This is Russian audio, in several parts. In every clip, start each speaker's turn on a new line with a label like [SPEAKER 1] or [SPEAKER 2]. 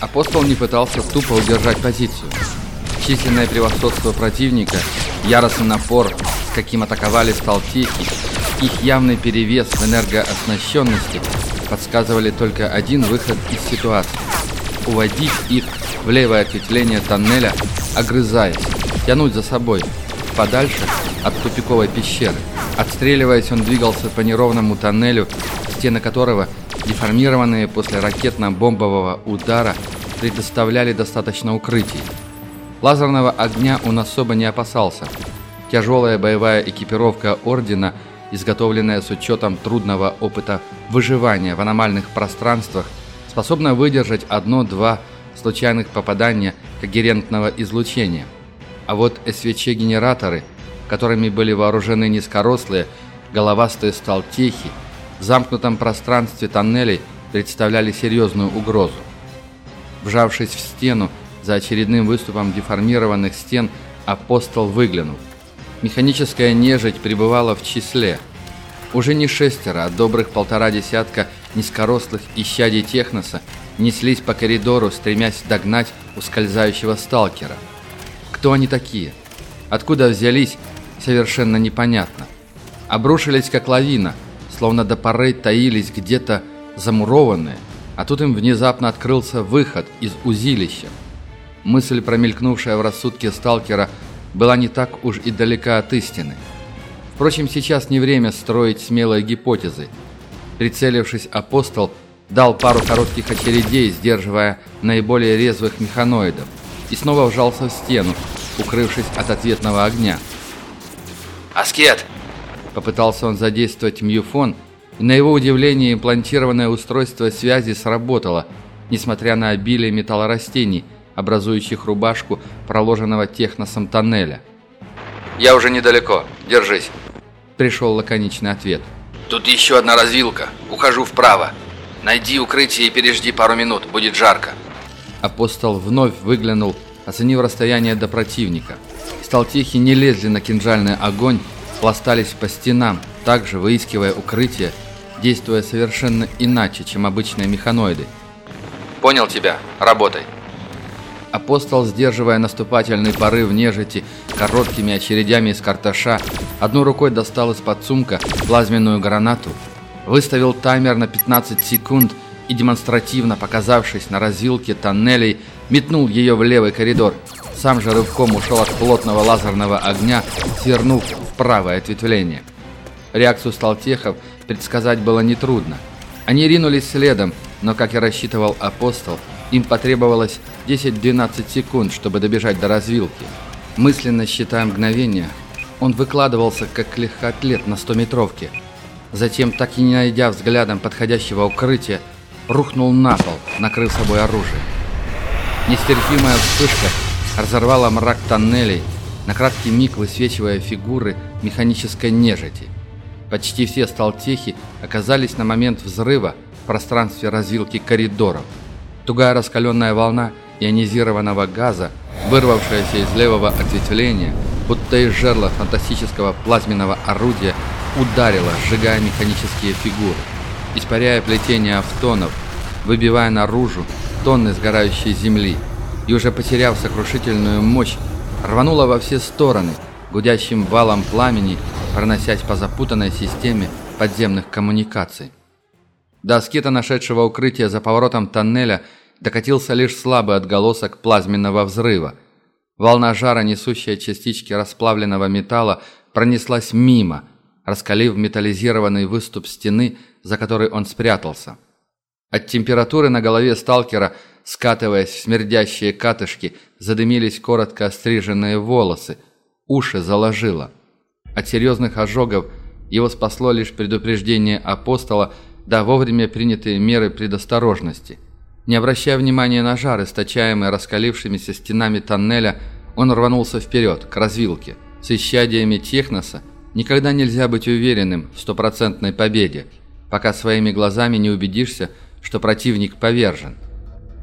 [SPEAKER 1] Апостол не пытался тупо удержать позицию. Численное превосходство противника, яростный напор, с каким атаковали сталтехи, их явный перевес в энергооснащенности подсказывали только один выход из ситуации. Уводить их в левое ответвление тоннеля, огрызаясь, тянуть за собой, подальше от тупиковой пещеры. Отстреливаясь, он двигался по неровному тоннелю, стены которого, деформированные после ракетно-бомбового удара, предоставляли достаточно укрытий. Лазерного огня он особо не опасался. Тяжелая боевая экипировка Ордена, изготовленная с учетом трудного опыта выживания в аномальных пространствах, способна выдержать одно-два случайных попадания когерентного излучения. А вот СВЧ-генераторы, которыми были вооружены низкорослые, головастые сталтехи, в замкнутом пространстве тоннелей представляли серьезную угрозу. Вжавшись в стену, за очередным выступом деформированных стен апостол выглянул. Механическая нежить пребывала в числе. Уже не шестеро, а добрых полтора десятка низкорослых исчадий техноса неслись по коридору, стремясь догнать ускользающего сталкера. Кто они такие? Откуда взялись, совершенно непонятно. Обрушились как лавина, словно до поры таились где-то замурованные, а тут им внезапно открылся выход из узилища. Мысль, промелькнувшая в рассудке сталкера, была не так уж и далека от истины. Впрочем, сейчас не время строить смелые гипотезы. Прицелившись, апостол дал пару коротких очередей, сдерживая наиболее резвых механоидов и снова вжался в стену, укрывшись от ответного огня.
[SPEAKER 2] «Аскет!»
[SPEAKER 1] Попытался он задействовать мьюфон, и на его удивление имплантированное устройство связи сработало, несмотря на обилие металлорастений, образующих рубашку проложенного техносом тоннеля.
[SPEAKER 2] «Я уже недалеко. Держись!»
[SPEAKER 1] Пришел лаконичный ответ.
[SPEAKER 2] «Тут еще одна развилка. Ухожу вправо. Найди укрытие и пережди пару минут. Будет жарко».
[SPEAKER 1] Апостол вновь выглянул, оценив расстояние до противника. Сталтехи не лезли на кинжальный огонь, пластались по стенам, также выискивая укрытие, действуя совершенно иначе, чем обычные механоиды.
[SPEAKER 2] «Понял тебя. Работай».
[SPEAKER 1] Апостол, сдерживая наступательный порыв нежити короткими очередями из карташа, одной рукой достал из-под сумка плазменную гранату, выставил таймер на 15 секунд и, демонстративно показавшись на развилке тоннелей, метнул ее в левый коридор. Сам же рывком ушел от плотного лазерного огня, свернув в правое ответвление. Реакцию сталтехов предсказать было нетрудно. Они ринулись следом, но, как и рассчитывал апостол, им потребовалось 10-12 секунд, чтобы добежать до развилки. Мысленно считая мгновения, он выкладывался как легкоатлет на 100-метровке. Затем, так и не найдя взглядом подходящего укрытия, рухнул на пол, накрыв собой оружие. Нестерпимая вспышка разорвала мрак тоннелей, на краткий миг высвечивая фигуры механической нежити. Почти все сталтехи оказались на момент взрыва в пространстве развилки коридоров. Тугая раскаленная волна ионизированного газа, вырвавшаяся из левого ответвления, будто из жерла фантастического плазменного орудия, ударила, сжигая механические фигуры испаряя плетение автонов, выбивая наружу тонны сгорающей земли, и уже потеряв сокрушительную мощь, рванула во все стороны, гудящим валом пламени, проносясь по запутанной системе подземных коммуникаций. До скита, нашедшего укрытие за поворотом тоннеля, докатился лишь слабый отголосок плазменного взрыва. Волна жара, несущая частички расплавленного металла, пронеслась мимо, раскалив металлизированный выступ стены, за которой он спрятался. От температуры на голове сталкера, скатываясь в смердящие катышки, задымились коротко остриженные волосы, уши заложило. От серьезных ожогов его спасло лишь предупреждение апостола да вовремя принятые меры предосторожности. Не обращая внимания на жар, источаемый раскалившимися стенами тоннеля, он рванулся вперед, к развилке. С исчадиями техноса никогда нельзя быть уверенным в стопроцентной победе – пока своими глазами не убедишься, что противник повержен.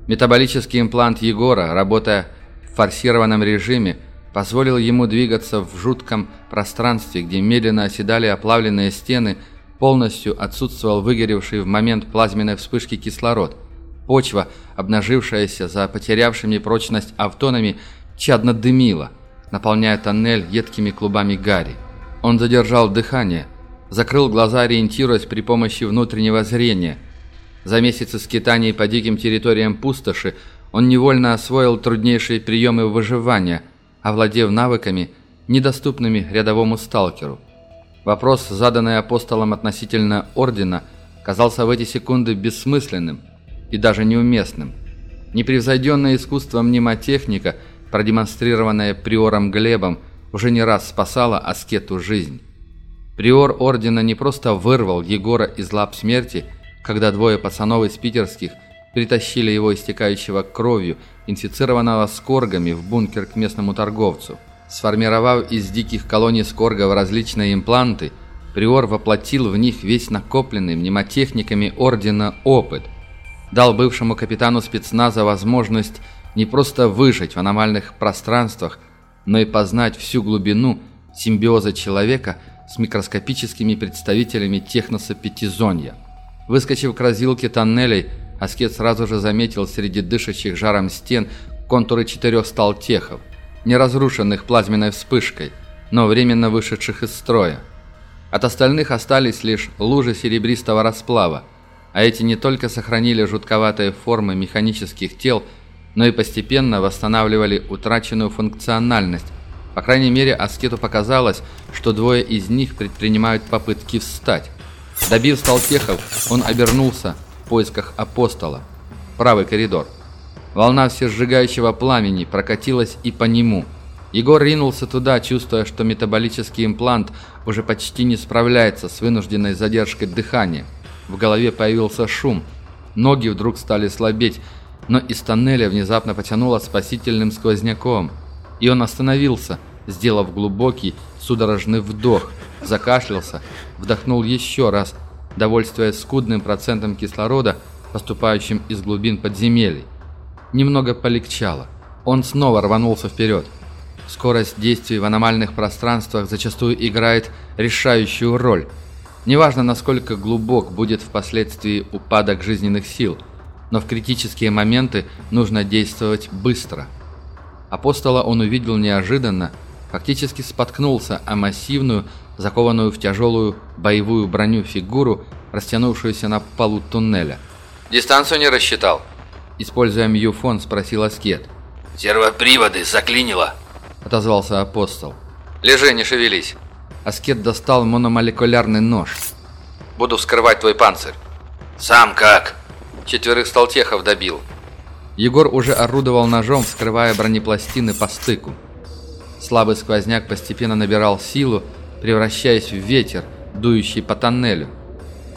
[SPEAKER 1] Метаболический имплант Егора, работая в форсированном режиме, позволил ему двигаться в жутком пространстве, где медленно оседали оплавленные стены, полностью отсутствовал выгоревший в момент плазменной вспышки кислород. Почва, обнажившаяся за потерявшими прочность автонами, чадно дымила, наполняя тоннель едкими клубами гари. Он задержал дыхание, закрыл глаза, ориентируясь при помощи внутреннего зрения. За месяцы скитаний по диким территориям пустоши он невольно освоил труднейшие приемы выживания, овладев навыками, недоступными рядовому сталкеру. Вопрос, заданный апостолом относительно Ордена, казался в эти секунды бессмысленным и даже неуместным. Непревзойденное искусство мнемотехника, продемонстрированное приором Глебом, уже не раз спасало аскету жизнь. Приор Ордена не просто вырвал Егора из лап смерти, когда двое пацанов из питерских притащили его истекающего кровью, инфицированного скоргами, в бункер к местному торговцу – Сформировав из диких колоний скоргов различные импланты, Приор воплотил в них весь накопленный мнемотехниками Ордена опыт. Дал бывшему капитану спецназа возможность не просто выжить в аномальных пространствах, но и познать всю глубину симбиоза человека с микроскопическими представителями техноса Пятизонья. Выскочив к разилке тоннелей, Аскет сразу же заметил среди дышащих жаром стен контуры четырех сталтехов – не разрушенных плазменной вспышкой, но временно вышедших из строя. От остальных остались лишь лужи серебристого расплава, а эти не только сохранили жутковатые формы механических тел, но и постепенно восстанавливали утраченную функциональность. По крайней мере, Аскету показалось, что двое из них предпринимают попытки встать. Добив сталтехов, он обернулся в поисках апостола. Правый коридор. Волна всесжигающего пламени прокатилась и по нему. Егор ринулся туда, чувствуя, что метаболический имплант уже почти не справляется с вынужденной задержкой дыхания. В голове появился шум. Ноги вдруг стали слабеть, но из тоннеля внезапно потянуло спасительным сквозняком. И он остановился, сделав глубокий, судорожный вдох, закашлялся, вдохнул еще раз, довольствуясь скудным процентом кислорода, поступающим из глубин подземелий немного полегчало. Он снова рванулся вперед. Скорость действий в аномальных пространствах зачастую играет решающую роль. Неважно, насколько глубок будет впоследствии упадок жизненных сил, но в критические моменты нужно действовать быстро. Апостола он увидел неожиданно, фактически споткнулся о массивную, закованную в тяжелую боевую броню фигуру, растянувшуюся на полу туннеля.
[SPEAKER 2] «Дистанцию не рассчитал?»
[SPEAKER 1] Используя мьюфон, спросил Аскет.
[SPEAKER 2] «Сервоприводы заклинило!»
[SPEAKER 1] Отозвался апостол.
[SPEAKER 2] «Лежи, не шевелись!»
[SPEAKER 1] Аскет достал мономолекулярный нож.
[SPEAKER 2] «Буду вскрывать твой панцирь!» «Сам как?» Четверых сталтехов добил.
[SPEAKER 1] Егор уже орудовал ножом, вскрывая бронепластины по стыку. Слабый сквозняк постепенно набирал силу, превращаясь в ветер, дующий по тоннелю.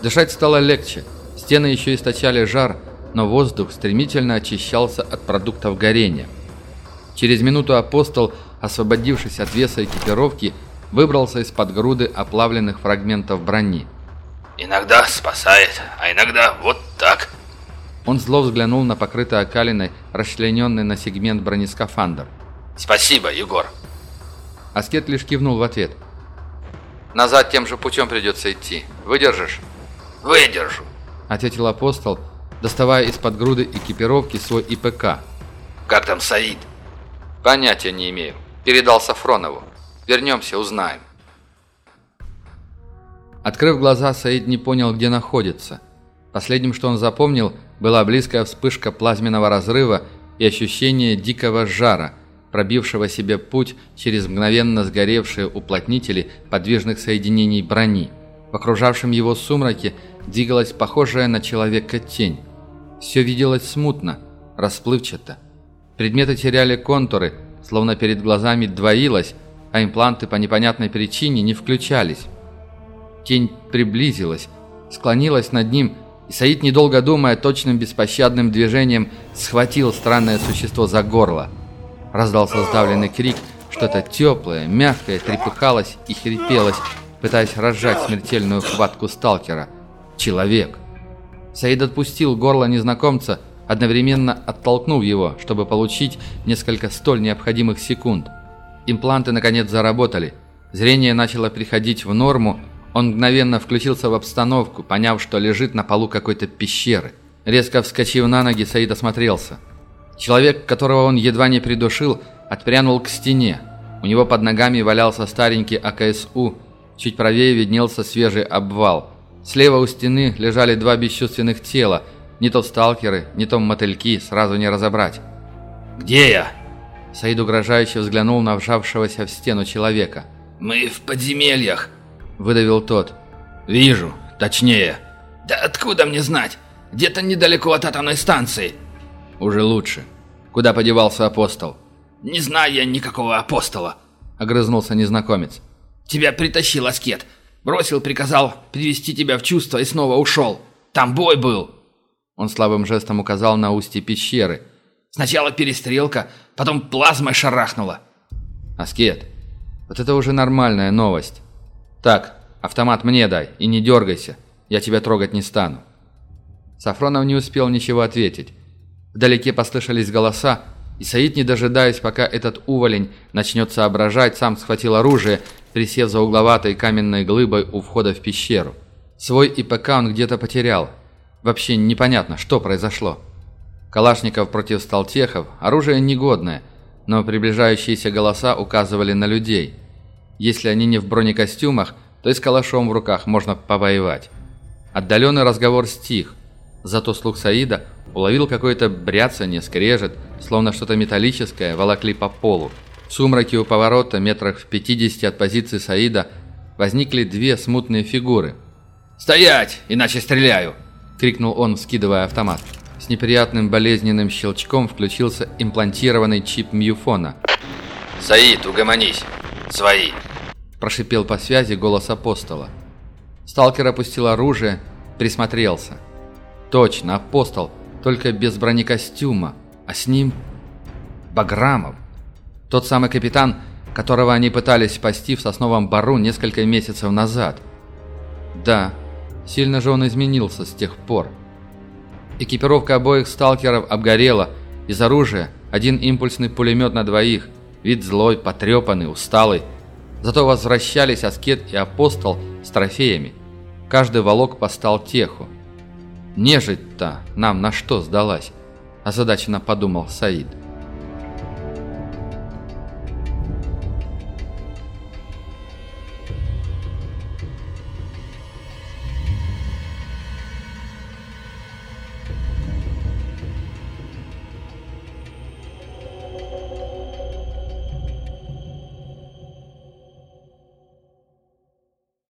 [SPEAKER 1] Дышать стало легче. Стены еще источали жар, но воздух стремительно очищался от продуктов горения. Через минуту апостол, освободившись от веса экипировки, выбрался из-под груды оплавленных фрагментов брони.
[SPEAKER 2] «Иногда спасает, а иногда вот так».
[SPEAKER 1] Он зло взглянул на покрытый окалиной, расчлененный на сегмент бронескафандр.
[SPEAKER 2] «Спасибо, Егор».
[SPEAKER 1] Аскет лишь кивнул в ответ.
[SPEAKER 2] «Назад тем же путем придется идти. Выдержишь?» «Выдержу», —
[SPEAKER 1] ответил апостол, — доставая из-под груды экипировки свой ИПК.
[SPEAKER 2] «Как там Саид?»
[SPEAKER 1] «Понятия не имею. Передал Сафронову. Вернемся, узнаем». Открыв глаза, Саид не понял, где находится. Последним, что он запомнил, была близкая вспышка плазменного разрыва и ощущение дикого жара, пробившего себе путь через мгновенно сгоревшие уплотнители подвижных соединений брони. В окружавшем его сумраке двигалась похожая на человека тень. Все виделось смутно, расплывчато. Предметы теряли контуры, словно перед глазами двоилось, а импланты по непонятной причине не включались. Тень приблизилась, склонилась над ним, и Саид, недолго думая, точным беспощадным движением схватил странное существо за горло. Раздался сдавленный крик, что-то теплое, мягкое трепыхалось и хрипелось, пытаясь разжать смертельную хватку сталкера. Человек. Саид отпустил горло незнакомца, одновременно оттолкнув его, чтобы получить несколько столь необходимых секунд. Импланты наконец заработали. Зрение начало приходить в норму, он мгновенно включился в обстановку, поняв, что лежит на полу какой-то пещеры. Резко вскочив на ноги, Саид осмотрелся. Человек, которого он едва не придушил, отпрянул к стене. У него под ногами валялся старенький АКСУ, чуть правее виднелся свежий обвал. Слева у стены лежали два бесчувственных тела, не то сталкеры, не то мотыльки, сразу не разобрать.
[SPEAKER 2] «Где я?»
[SPEAKER 1] Саид угрожающе взглянул на вжавшегося в стену человека.
[SPEAKER 2] «Мы в подземельях», —
[SPEAKER 1] выдавил тот.
[SPEAKER 2] «Вижу, точнее». «Да откуда мне знать? Где-то недалеко от атомной станции».
[SPEAKER 1] «Уже лучше. Куда подевался апостол?»
[SPEAKER 2] «Не знаю я никакого апостола», —
[SPEAKER 1] огрызнулся незнакомец.
[SPEAKER 2] «Тебя притащил аскет. Бросил, приказал привести тебя в чувство и снова ушел. Там бой был!»
[SPEAKER 1] Он слабым жестом указал на устье пещеры.
[SPEAKER 2] «Сначала перестрелка, потом плазмой шарахнула».
[SPEAKER 1] «Аскет, вот это уже нормальная новость. Так, автомат мне дай и не дергайся, я тебя трогать не стану». Сафронов не успел ничего ответить. Вдалеке послышались голоса, и Саид, не дожидаясь, пока этот уволень начнет соображать, сам схватил оружие, присев за угловатой каменной глыбой у входа в пещеру. Свой ИПК он где-то потерял. Вообще непонятно, что произошло. Калашников против сталтехов – оружие негодное, но приближающиеся голоса указывали на людей. Если они не в бронекостюмах, то и с калашом в руках можно повоевать. Отдаленный разговор стих, зато слух Саида уловил какое-то бряцание, скрежет, словно что-то металлическое волокли по полу. В сумраке у поворота, метрах в 50 от позиции Саида, возникли две смутные фигуры.
[SPEAKER 2] «Стоять, иначе стреляю!»
[SPEAKER 1] – крикнул он, вскидывая автомат. С неприятным болезненным щелчком включился имплантированный чип мьюфона.
[SPEAKER 2] «Саид, угомонись! Свои!»
[SPEAKER 1] – прошипел по связи голос апостола. Сталкер опустил оружие, присмотрелся. «Точно, апостол, только без бронекостюма, а с ним Баграмов». Тот самый капитан, которого они пытались спасти в сосновом бару несколько месяцев назад. Да, сильно же он изменился с тех пор. Экипировка обоих сталкеров обгорела. Из оружия один импульсный пулемет на двоих. Вид злой, потрепанный, усталый. Зато возвращались Аскет и Апостол с трофеями. Каждый волок постал теху. «Нежить-то нам на что сдалась?» – озадаченно подумал Саид.